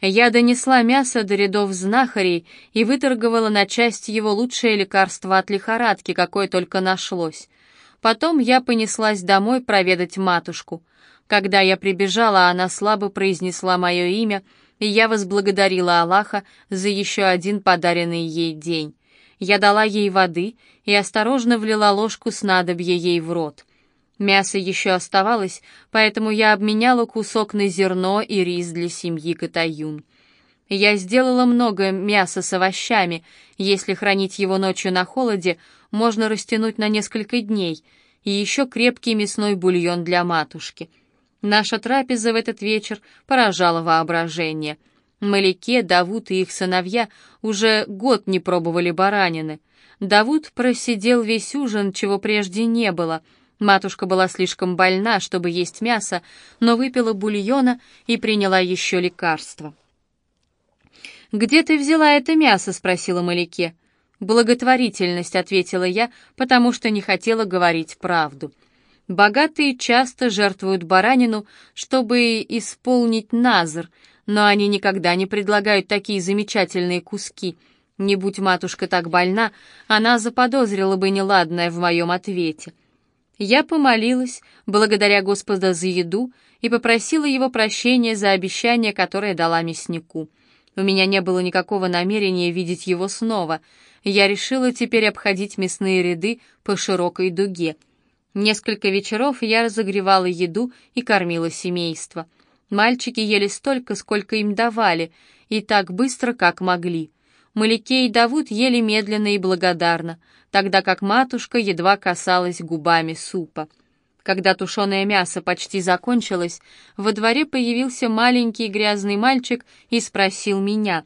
Я донесла мясо до рядов знахарей и выторговала на часть его лучшее лекарство от лихорадки, какое только нашлось. Потом я понеслась домой проведать матушку. Когда я прибежала, она слабо произнесла мое имя, и я возблагодарила Аллаха за еще один подаренный ей день. Я дала ей воды и осторожно влила ложку снадобья ей в рот. Мясо еще оставалось, поэтому я обменяла кусок на зерно и рис для семьи Катаюн. Я сделала много мяса с овощами. Если хранить его ночью на холоде, можно растянуть на несколько дней. И еще крепкий мясной бульон для матушки. Наша трапеза в этот вечер поражала воображение. Маляке, Давуд и их сыновья уже год не пробовали баранины. Давуд просидел весь ужин, чего прежде не было — Матушка была слишком больна, чтобы есть мясо, но выпила бульона и приняла еще лекарство. «Где ты взяла это мясо?» — спросила Маляке. «Благотворительность», — ответила я, потому что не хотела говорить правду. Богатые часто жертвуют баранину, чтобы исполнить назр, но они никогда не предлагают такие замечательные куски. Не будь матушка так больна, она заподозрила бы неладное в моем ответе. Я помолилась, благодаря Господа за еду, и попросила его прощения за обещание, которое дала мяснику. У меня не было никакого намерения видеть его снова. Я решила теперь обходить мясные ряды по широкой дуге. Несколько вечеров я разогревала еду и кормила семейство. Мальчики ели столько, сколько им давали, и так быстро, как могли. Маликей и Давуд ели медленно и благодарно — тогда как матушка едва касалась губами супа. Когда тушеное мясо почти закончилось, во дворе появился маленький грязный мальчик и спросил меня.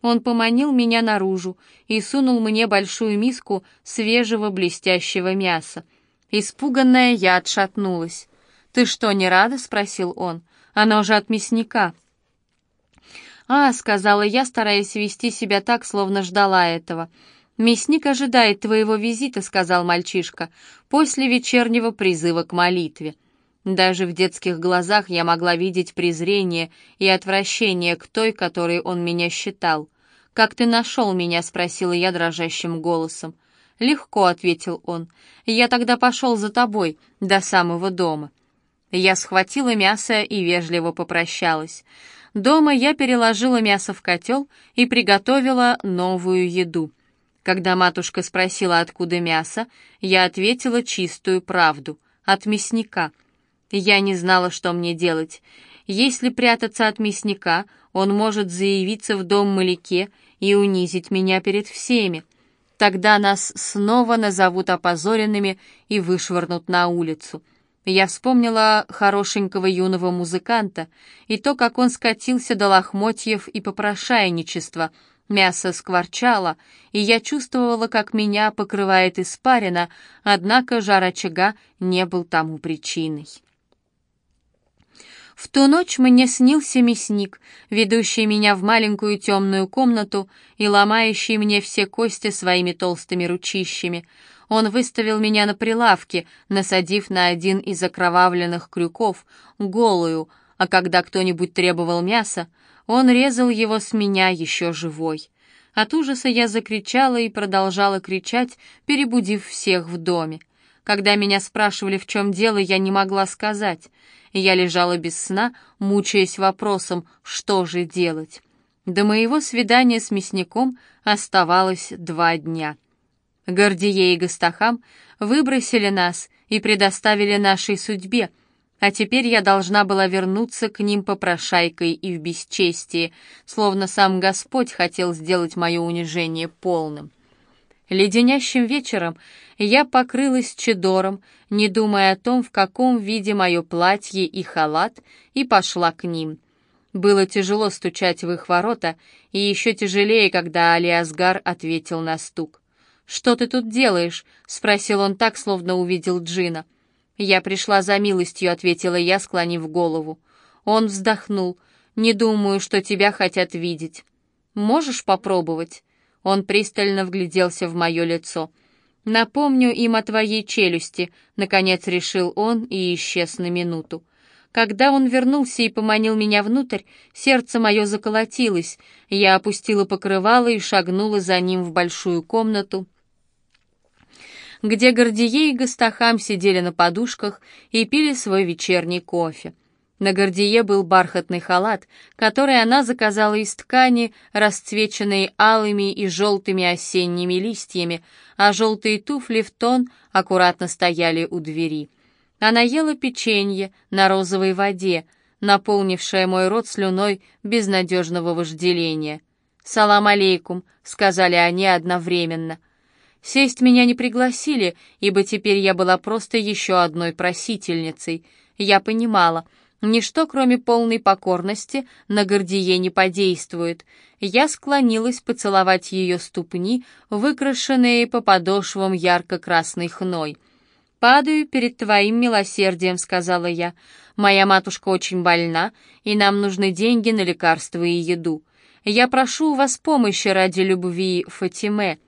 Он поманил меня наружу и сунул мне большую миску свежего блестящего мяса. Испуганная я отшатнулась. «Ты что, не рада?» — спросил он. «Оно же от мясника». «А», — сказала я, стараясь вести себя так, словно ждала этого. «Мясник ожидает твоего визита», — сказал мальчишка, «после вечернего призыва к молитве». Даже в детских глазах я могла видеть презрение и отвращение к той, которой он меня считал. «Как ты нашел меня?» — спросила я дрожащим голосом. «Легко», — ответил он. «Я тогда пошел за тобой до самого дома». Я схватила мясо и вежливо попрощалась. Дома я переложила мясо в котел и приготовила новую еду — когда матушка спросила, откуда мясо, я ответила чистую правду — от мясника. Я не знала, что мне делать. Если прятаться от мясника, он может заявиться в дом Маляке и унизить меня перед всеми. Тогда нас снова назовут опозоренными и вышвырнут на улицу. Я вспомнила хорошенького юного музыканта и то, как он скатился до лохмотьев и попрошайничества — Мясо скворчало, и я чувствовала, как меня покрывает испарина, однако жар очага не был тому причиной. В ту ночь мне снился мясник, ведущий меня в маленькую темную комнату и ломающий мне все кости своими толстыми ручищами. Он выставил меня на прилавке, насадив на один из окровавленных крюков, голую, а когда кто-нибудь требовал мяса, он резал его с меня еще живой. От ужаса я закричала и продолжала кричать, перебудив всех в доме. Когда меня спрашивали, в чем дело, я не могла сказать. Я лежала без сна, мучаясь вопросом, что же делать. До моего свидания с мясником оставалось два дня. Гордие и Гастахам выбросили нас и предоставили нашей судьбе — а теперь я должна была вернуться к ним попрошайкой и в бесчестии, словно сам Господь хотел сделать мое унижение полным. Леденящим вечером я покрылась чедором, не думая о том, в каком виде мое платье и халат, и пошла к ним. Было тяжело стучать в их ворота, и еще тяжелее, когда Алиасгар ответил на стук. «Что ты тут делаешь?» — спросил он так, словно увидел Джина. «Я пришла за милостью», — ответила я, склонив голову. Он вздохнул. «Не думаю, что тебя хотят видеть. Можешь попробовать?» Он пристально вгляделся в мое лицо. «Напомню им о твоей челюсти», — наконец решил он и исчез на минуту. Когда он вернулся и поманил меня внутрь, сердце мое заколотилось. Я опустила покрывало и шагнула за ним в большую комнату, где Гордие и Гастахам сидели на подушках и пили свой вечерний кофе. На Гордие был бархатный халат, который она заказала из ткани, расцвеченной алыми и желтыми осенними листьями, а желтые туфли в тон аккуратно стояли у двери. Она ела печенье на розовой воде, наполнившее мой рот слюной безнадежного вожделения. «Салам алейкум», — сказали они одновременно. Сесть меня не пригласили, ибо теперь я была просто еще одной просительницей. Я понимала — Ничто, кроме полной покорности, на Гордие не подействует. Я склонилась поцеловать ее ступни, выкрашенные по подошвам ярко-красной хной. «Падаю перед твоим милосердием», — сказала я. «Моя матушка очень больна, и нам нужны деньги на лекарства и еду. Я прошу у вас помощи ради любви Фатиме».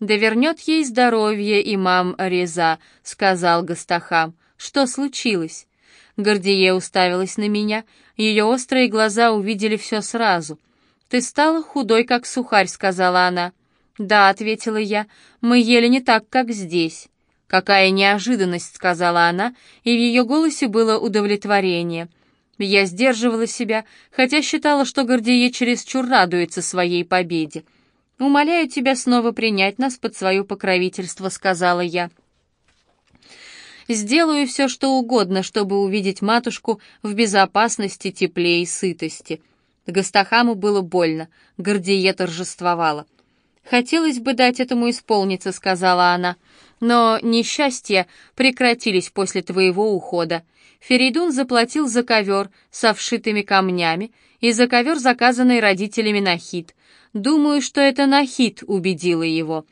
«Да вернет ей здоровье имам Реза», — сказал Гастахам. «Что случилось?» Гордие уставилась на меня, ее острые глаза увидели все сразу. «Ты стала худой, как сухарь», — сказала она. «Да», — ответила я, — «мы ели не так, как здесь». «Какая неожиданность», — сказала она, и в ее голосе было удовлетворение. Я сдерживала себя, хотя считала, что Гордие чересчур радуется своей победе. «Умоляю тебя снова принять нас под свое покровительство», — сказала я. Сделаю все, что угодно, чтобы увидеть матушку в безопасности, тепле и сытости. Гастахаму было больно, Гордие торжествовала. «Хотелось бы дать этому исполниться», — сказала она, «но несчастья прекратились после твоего ухода. Феридун заплатил за ковер со вшитыми камнями и за ковер, заказанный родителями Нахид. Думаю, что это Нахид убедила его».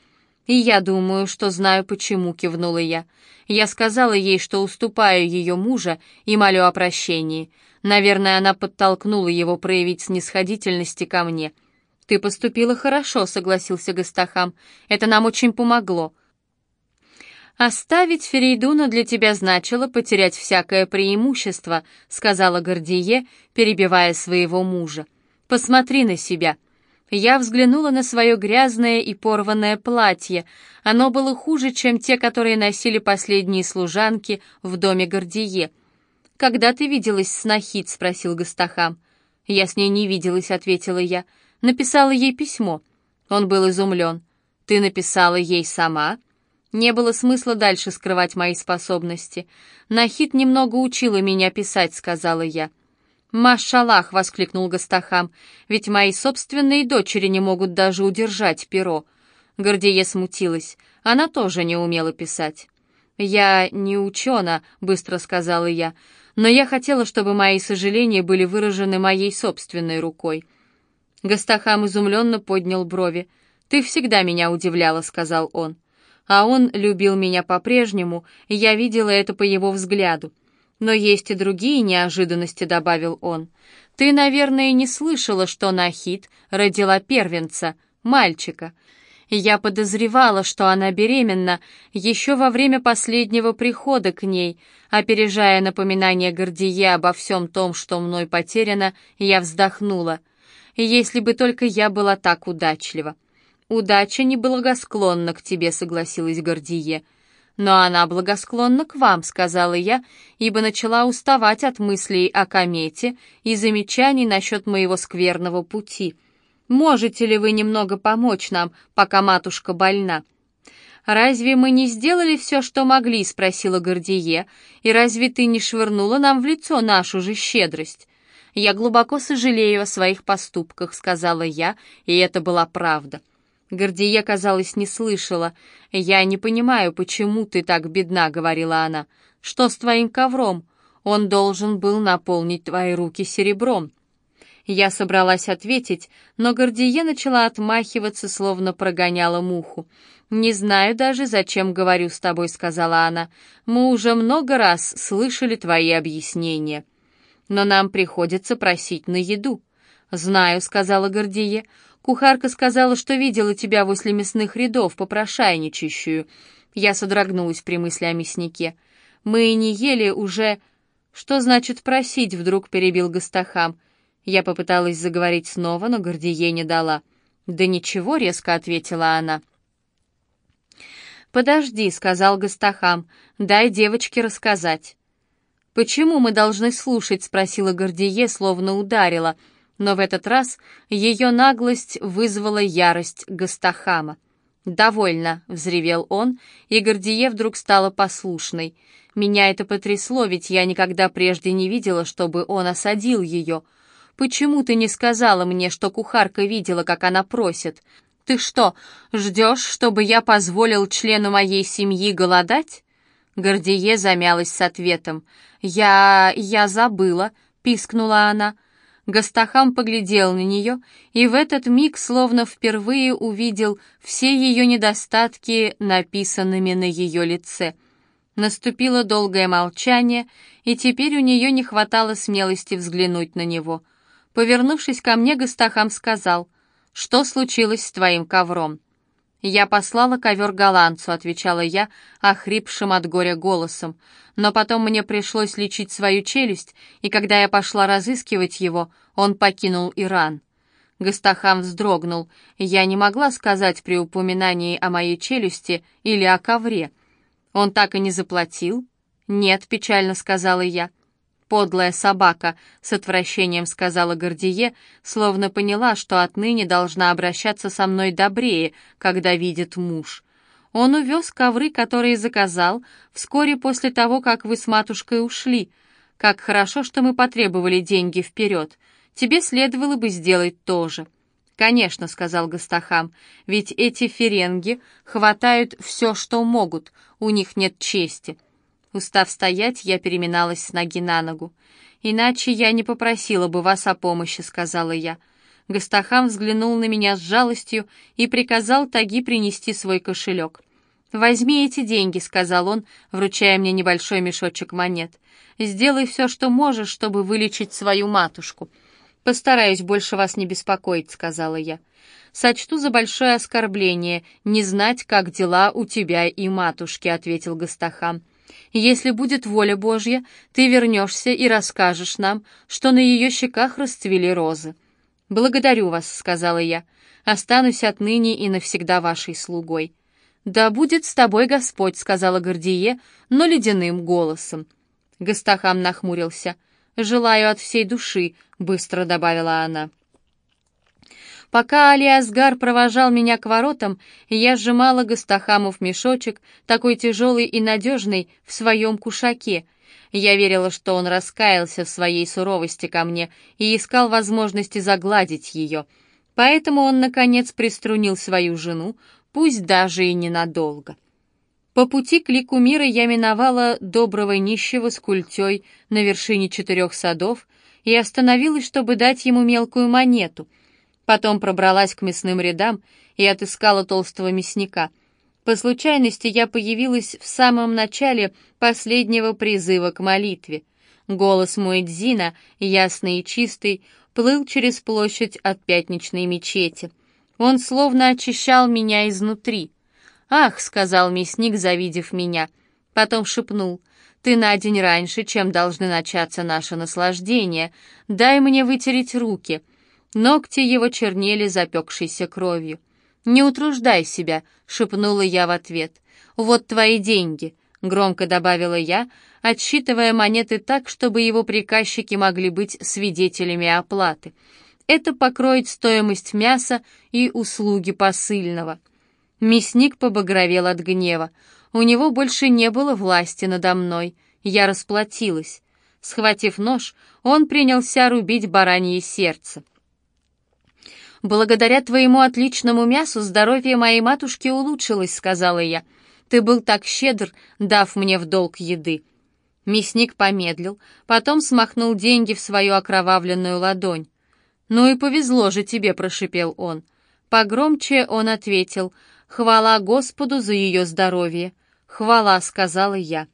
«И я думаю, что знаю, почему», — кивнула я. Я сказала ей, что уступаю ее мужа и молю о прощении. Наверное, она подтолкнула его проявить снисходительности ко мне. «Ты поступила хорошо», — согласился Гастахам. «Это нам очень помогло». «Оставить Ферейдуна для тебя значило потерять всякое преимущество», — сказала Гордие, перебивая своего мужа. «Посмотри на себя. Я взглянула на свое грязное и порванное платье. Оно было хуже, чем те, которые носили последние служанки в доме Гордие. «Когда ты виделась с Нахид?» — спросил Гастахам. «Я с ней не виделась», — ответила я. «Написала ей письмо». Он был изумлен. «Ты написала ей сама?» Не было смысла дальше скрывать мои способности. Нахид немного учила меня писать, сказала я. «Машаллах!» — воскликнул Гастахам. «Ведь мои собственные дочери не могут даже удержать перо». Гордея смутилась. Она тоже не умела писать. «Я не учена», — быстро сказала я, «но я хотела, чтобы мои сожаления были выражены моей собственной рукой». Гастахам изумленно поднял брови. «Ты всегда меня удивляла», — сказал он. А он любил меня по-прежнему, я видела это по его взгляду. «Но есть и другие неожиданности», — добавил он. «Ты, наверное, не слышала, что Нахид родила первенца, мальчика. Я подозревала, что она беременна еще во время последнего прихода к ней. Опережая напоминание Гордие обо всем том, что мной потеряно, я вздохнула. Если бы только я была так удачлива. «Удача неблагосклонна к тебе», — согласилась Гордие. «Но она благосклонна к вам», — сказала я, ибо начала уставать от мыслей о комете и замечаний насчет моего скверного пути. «Можете ли вы немного помочь нам, пока матушка больна?» «Разве мы не сделали все, что могли?» — спросила Гордие. «И разве ты не швырнула нам в лицо нашу же щедрость?» «Я глубоко сожалею о своих поступках», — сказала я, и это была правда. Гордие, казалось, не слышала. «Я не понимаю, почему ты так бедна», — говорила она. «Что с твоим ковром? Он должен был наполнить твои руки серебром». Я собралась ответить, но Гордие начала отмахиваться, словно прогоняла муху. «Не знаю даже, зачем говорю с тобой», — сказала она. «Мы уже много раз слышали твои объяснения. Но нам приходится просить на еду». «Знаю», — сказала Гордие. Кухарка сказала, что видела тебя возле мясных рядов, попрошайничающую. Я содрогнулась при мысли о мяснике. Мы не ели уже... «Что значит просить?» — вдруг перебил Гастахам. Я попыталась заговорить снова, но Гордие не дала. «Да ничего», — резко ответила она. «Подожди», — сказал Гастахам, — «дай девочке рассказать». «Почему мы должны слушать?» — спросила Гордие, словно ударила, но в этот раз ее наглость вызвала ярость Гастахама. «Довольно», — взревел он, и Гордие вдруг стала послушной. Меня это потрясло, ведь я никогда прежде не видела, чтобы он осадил ее. «Почему ты не сказала мне, что кухарка видела, как она просит? Ты что, ждешь, чтобы я позволил члену моей семьи голодать?» Гордие замялась с ответом. «Я... я забыла», — пискнула она. Гастахам поглядел на нее и в этот миг словно впервые увидел все ее недостатки, написанными на ее лице. Наступило долгое молчание, и теперь у нее не хватало смелости взглянуть на него. Повернувшись ко мне, Гастахам сказал, «Что случилось с твоим ковром?» «Я послала ковер голландцу», — отвечала я, охрипшим от горя голосом. «Но потом мне пришлось лечить свою челюсть, и когда я пошла разыскивать его, он покинул Иран». Гастахам вздрогнул. Я не могла сказать при упоминании о моей челюсти или о ковре. «Он так и не заплатил?» «Нет», — печально сказала я. «Подлая собака», — с отвращением сказала Гордие, словно поняла, что отныне должна обращаться со мной добрее, когда видит муж. «Он увез ковры, которые заказал, вскоре после того, как вы с матушкой ушли. Как хорошо, что мы потребовали деньги вперед. Тебе следовало бы сделать то же». «Конечно», — сказал Гастахам, — «ведь эти ференги хватают все, что могут, у них нет чести». Устав стоять, я переминалась с ноги на ногу. «Иначе я не попросила бы вас о помощи», — сказала я. Гастахам взглянул на меня с жалостью и приказал Таги принести свой кошелек. «Возьми эти деньги», — сказал он, вручая мне небольшой мешочек монет. «Сделай все, что можешь, чтобы вылечить свою матушку». «Постараюсь больше вас не беспокоить», — сказала я. «Сочту за большое оскорбление не знать, как дела у тебя и матушки», — ответил Гастахам. Если будет воля Божья, ты вернешься и расскажешь нам, что на ее щеках расцвели розы». «Благодарю вас», — сказала я. «Останусь отныне и навсегда вашей слугой». «Да будет с тобой Господь», — сказала Гордие, но ледяным голосом. Гастахам нахмурился. «Желаю от всей души», — быстро добавила она. Пока Алиасгар провожал меня к воротам, я сжимала Гастахамов мешочек, такой тяжелый и надежный, в своем кушаке. Я верила, что он раскаялся в своей суровости ко мне и искал возможности загладить ее. Поэтому он, наконец, приструнил свою жену, пусть даже и ненадолго. По пути к лику мира я миновала доброго нищего с культей на вершине четырех садов и остановилась, чтобы дать ему мелкую монету — Потом пробралась к мясным рядам и отыскала толстого мясника. По случайности я появилась в самом начале последнего призыва к молитве. Голос мой Дзина, ясный и чистый, плыл через площадь от пятничной мечети. Он словно очищал меня изнутри. «Ах», — сказал мясник, завидев меня. Потом шепнул, «Ты на день раньше, чем должны начаться наши наслаждения. Дай мне вытереть руки». Ногти его чернели запекшейся кровью. «Не утруждай себя», — шепнула я в ответ. «Вот твои деньги», — громко добавила я, отсчитывая монеты так, чтобы его приказчики могли быть свидетелями оплаты. «Это покроет стоимость мяса и услуги посыльного». Мясник побагровел от гнева. У него больше не было власти надо мной. Я расплатилась. Схватив нож, он принялся рубить баранье сердце. «Благодаря твоему отличному мясу здоровье моей матушки улучшилось», — сказала я. «Ты был так щедр, дав мне в долг еды». Мясник помедлил, потом смахнул деньги в свою окровавленную ладонь. «Ну и повезло же тебе», — прошипел он. Погромче он ответил, «Хвала Господу за ее здоровье». «Хвала», — сказала я.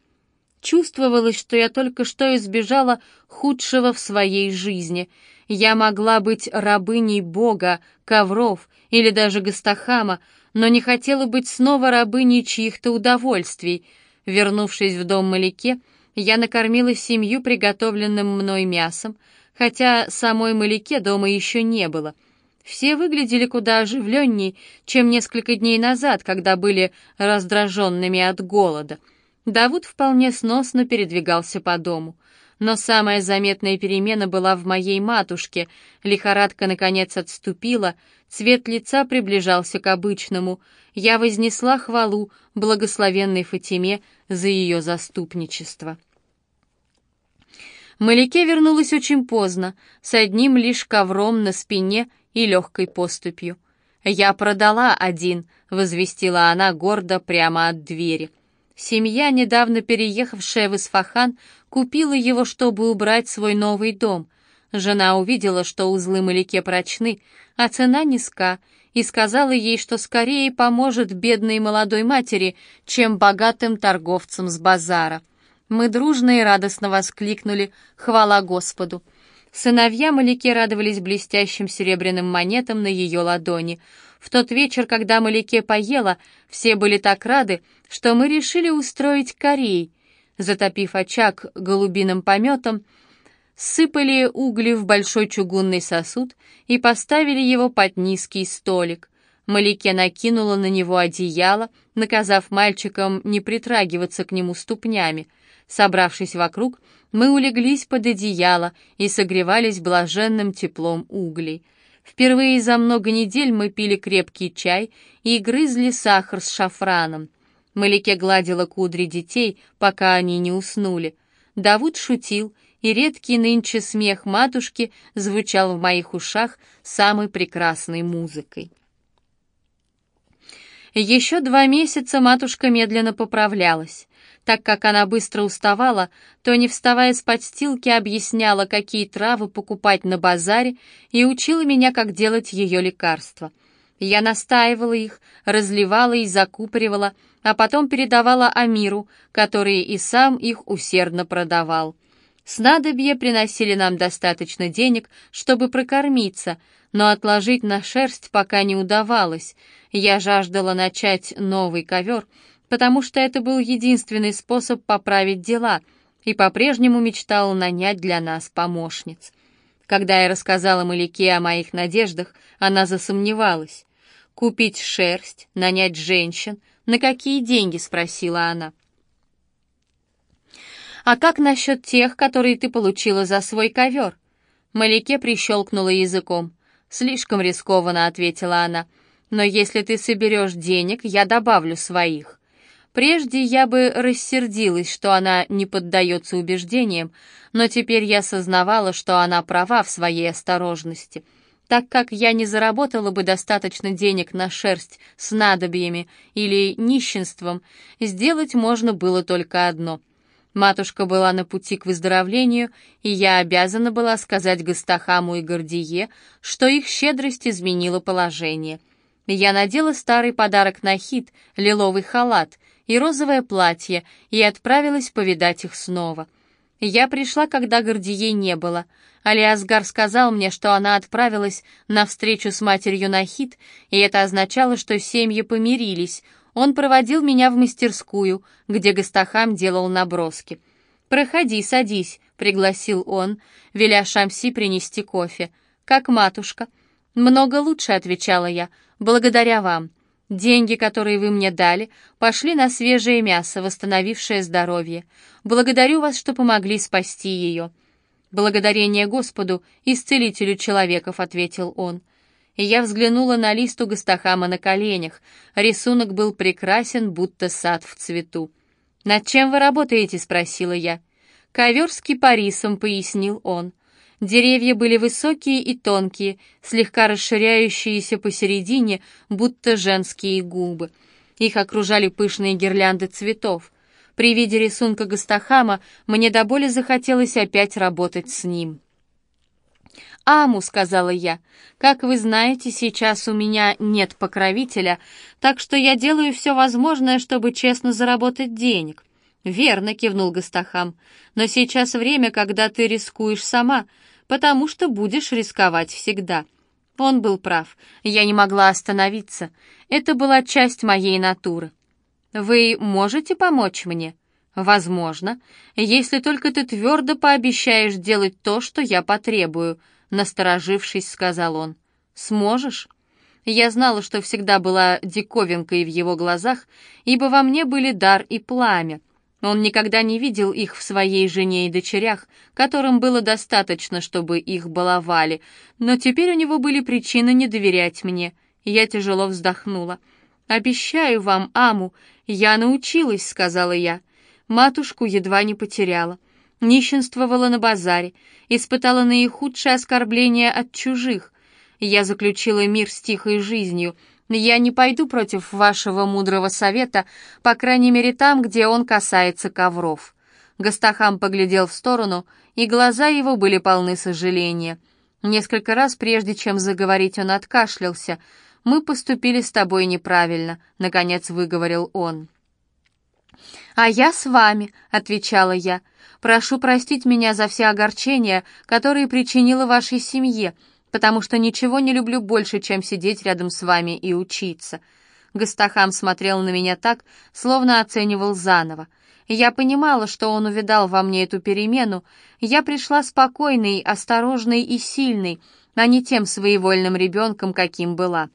Чувствовалось, что я только что избежала худшего в своей жизни — я могла быть рабыней Бога, ковров или даже Гастахама, но не хотела быть снова рабыней чьих-то удовольствий. Вернувшись в дом Маляке, Я накормила семью приготовленным мной мясом, хотя самой Маляке дома еще не было. Все выглядели куда оживленней, чем несколько дней назад, когда были раздраженными от голода. Давуд вполне сносно передвигался по дому. Но самая заметная перемена была в моей матушке. Лихорадка, наконец, отступила, цвет лица приближался к обычному. Я вознесла хвалу благословенной Фатиме за ее заступничество. Маляке вернулась очень поздно, с одним лишь ковром на спине и легкой поступью. «Я продала один», — возвестила она гордо прямо от двери. Семья, недавно переехавшая в Исфахан, купила его, чтобы убрать свой новый дом. Жена увидела, что узлы Маляке прочны, а цена низка, и сказала ей, что скорее поможет бедной молодой матери, чем богатым торговцам с базара. Мы дружно и радостно воскликнули «Хвала Господу!». Сыновья Маляке радовались блестящим серебряным монетам на ее ладони. В тот вечер, когда Маляке поела, все были так рады, что мы решили устроить корей. Затопив очаг голубиным пометом, сыпали угли в большой чугунный сосуд и поставили его под низкий столик. Малике накинула на него одеяло, наказав мальчикам не притрагиваться к нему ступнями. Собравшись вокруг, мы улеглись под одеяло и согревались блаженным теплом углей. Впервые за много недель мы пили крепкий чай и грызли сахар с шафраном. Малике гладила кудри детей, пока они не уснули. Давуд шутил, и редкий нынче смех матушки звучал в моих ушах самой прекрасной музыкой. Еще два месяца матушка медленно поправлялась. Так как она быстро уставала, то, не вставая с подстилки, объясняла, какие травы покупать на базаре, и учила меня, как делать ее лекарства. Я настаивала их, разливала и закупоривала, а потом передавала Амиру, который и сам их усердно продавал. Снадобья приносили нам достаточно денег, чтобы прокормиться, но отложить на шерсть пока не удавалось. Я жаждала начать новый ковер — потому что это был единственный способ поправить дела, и по-прежнему мечтал нанять для нас помощниц. Когда я рассказала Маляке о моих надеждах, она засомневалась. «Купить шерсть, нанять женщин? На какие деньги?» — спросила она. «А как насчет тех, которые ты получила за свой ковер?» Маляке прищелкнула языком. «Слишком рискованно», — ответила она. «Но если ты соберешь денег, я добавлю своих». Прежде я бы рассердилась, что она не поддается убеждениям, но теперь я сознавала, что она права в своей осторожности. Так как я не заработала бы достаточно денег на шерсть с надобьями или нищенством, сделать можно было только одно. Матушка была на пути к выздоровлению, и я обязана была сказать Гастахаму и Гордие, что их щедрость изменила положение. Я надела старый подарок на хит, лиловый халат, и розовое платье и отправилась повидать их снова. Я пришла, когда Гордией не было. Алиасгар сказал мне, что она отправилась на встречу с матерью Нахид, и это означало, что семьи помирились. Он проводил меня в мастерскую, где Гастахам делал наброски. «Проходи, садись», — пригласил он, веля Шамси принести кофе. «Как матушка?» «Много лучше», — отвечала я, — «благодаря вам. Деньги, которые вы мне дали, пошли на свежее мясо, восстановившее здоровье. Благодарю вас, что помогли спасти ее». «Благодарение Господу, исцелителю человеков», — ответил он. И я взглянула на лист у Гастахама на коленях. Рисунок был прекрасен, будто сад в цвету. «Над чем вы работаете?» — спросила я. «Ковер с кипарисом», — пояснил он. Деревья были высокие и тонкие, слегка расширяющиеся посередине, будто женские губы. Их окружали пышные гирлянды цветов. При виде рисунка Гастахама мне до боли захотелось опять работать с ним. «Аму», — сказала я, — «как вы знаете, сейчас у меня нет покровителя, так что я делаю все возможное, чтобы честно заработать денег». «Верно», — кивнул Гастахам, — «но сейчас время, когда ты рискуешь сама, потому что будешь рисковать всегда». Он был прав. Я не могла остановиться. Это была часть моей натуры. «Вы можете помочь мне?» «Возможно, если только ты твердо пообещаешь делать то, что я потребую», — насторожившись, сказал он. «Сможешь?» Я знала, что всегда была диковинкой в его глазах, ибо во мне были дар и пламя. Он никогда не видел их в своей жене и дочерях, которым было достаточно, чтобы их баловали, но теперь у него были причины не доверять мне. Я тяжело вздохнула. «Обещаю вам, Аму, я научилась», — сказала я. Матушку едва не потеряла. Нищенствовала на базаре, испытала наихудшее оскорбление от чужих, я заключила мир с тихой жизнью. Я не пойду против вашего мудрого совета, по крайней мере там, где он касается ковров». Гастахам поглядел в сторону, и глаза его были полны сожаления. Несколько раз, прежде чем заговорить, он откашлялся. «Мы поступили с тобой неправильно», — наконец выговорил он. «А я с вами», — отвечала я. «Прошу простить меня за все огорчения, которые причинила вашей семье потому что ничего не люблю больше, чем сидеть рядом с вами и учиться». Гастахам смотрел на меня так, словно оценивал заново. Я понимала, что он увидал во мне эту перемену. Я пришла спокойной, осторожной и сильной, а не тем своевольным ребенком, каким была.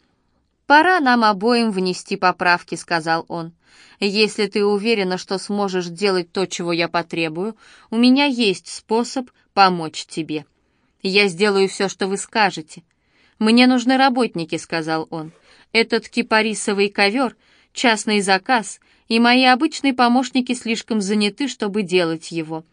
«Пора нам обоим внести поправки», — сказал он. «Если ты уверена, что сможешь делать то, чего я потребую, у меня есть способ помочь тебе». «Я сделаю все, что вы скажете». «Мне нужны работники», — сказал он. «Этот кипарисовый ковер — частный заказ, и мои обычные помощники слишком заняты, чтобы делать его.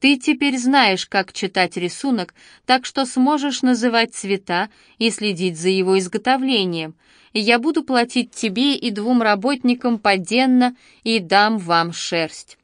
Ты теперь знаешь, как читать рисунок, так что сможешь называть цвета и следить за его изготовлением. Я буду платить тебе и двум работникам поденно и дам вам шерсть».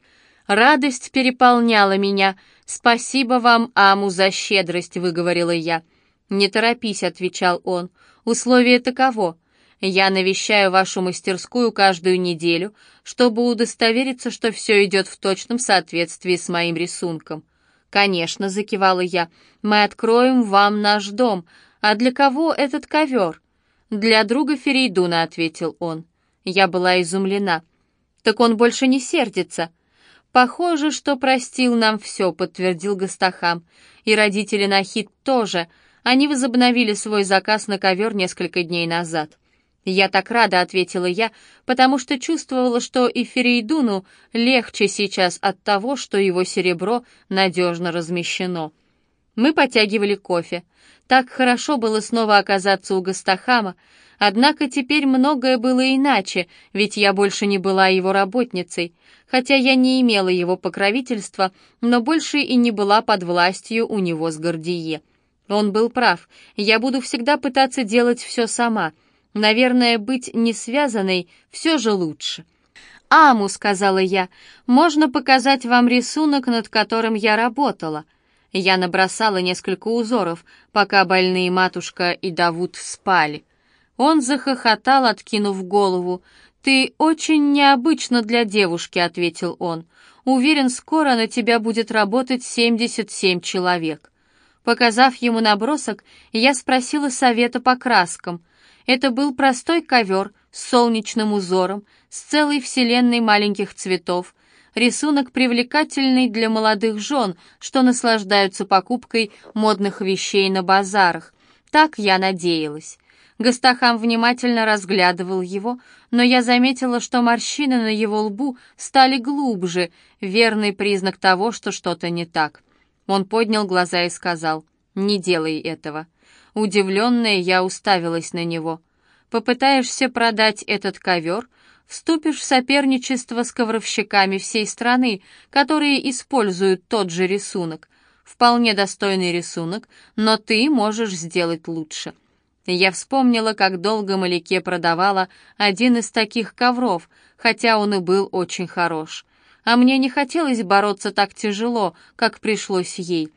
Радость переполняла меня — «Спасибо вам, Аму, за щедрость», — выговорила я. «Не торопись», — отвечал он. «Условие таково. Я навещаю вашу мастерскую каждую неделю, чтобы удостовериться, что все идет в точном соответствии с моим рисунком». «Конечно», — закивала я, — «мы откроем вам наш дом. А для кого этот ковер?» «Для друга Ферейдуна», — ответил он. Я была изумлена. «Так он больше не сердится?» «Похоже, что простил нам все», — подтвердил Гастахам. «И родители Нахид тоже. Они возобновили свой заказ на ковер несколько дней назад». «Я так рада», — ответила я, потому что чувствовала, что и Ферейдуну легче сейчас от того, что его серебро надежно размещено. Мы потягивали кофе. Так хорошо было снова оказаться у Гастахама, однако теперь многое было иначе, ведь я больше не была его работницей — хотя я не имела его покровительства, но больше и не была под властью у него с Гордие. Он был прав, я буду всегда пытаться делать все сама. Наверное, быть не связанной все же лучше. «Аму», — сказала я, — «можно показать вам рисунок, над которым я работала». Я набросала несколько узоров, пока больные матушка и Давуд спали. Он захохотал, откинув голову. «Ты очень необычно для девушки», — ответил он. «Уверен, скоро на тебя будет работать 77 человек». Показав ему набросок, я спросила совета по краскам. Это был простой ковер с солнечным узором, с целой вселенной маленьких цветов, рисунок привлекательный для молодых жен, что наслаждаются покупкой модных вещей на базарах. Так я надеялась. Гастахам внимательно разглядывал его, но я заметила, что морщины на его лбу стали глубже, верный признак того, что что-то не так. Он поднял глаза и сказал, «Не делай этого». Удивленная, я уставилась на него. «Попытаешься продать этот ковер?» вступишь в соперничество с ковровщиками всей страны, которые используют тот же рисунок. Вполне достойный рисунок, но ты можешь сделать лучше. Я вспомнила, как долго Маляке продавала один из таких ковров, хотя он и был очень хорош. А мне не хотелось бороться так тяжело, как пришлось ей.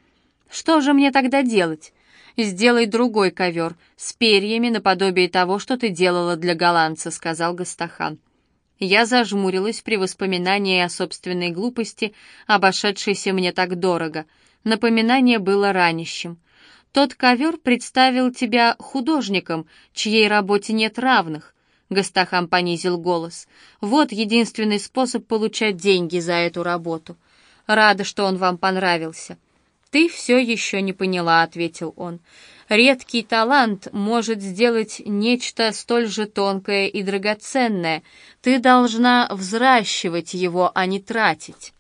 Что же мне тогда делать? «Сделай другой ковер, с перьями наподобие того, что ты делала для голландца», — сказал Гастахан. Я зажмурилась при воспоминании о собственной глупости, обошедшейся мне так дорого. Напоминание было ранящим. Тот ковер представил тебя художником, чьей работе нет равных. Гастахам понизил голос. «Вот единственный способ получать деньги за эту работу. Рада, что он вам понравился». «Ты все еще не поняла», — ответил он. «Редкий талант может сделать нечто столь же тонкое и драгоценное. Ты должна взращивать его, а не тратить».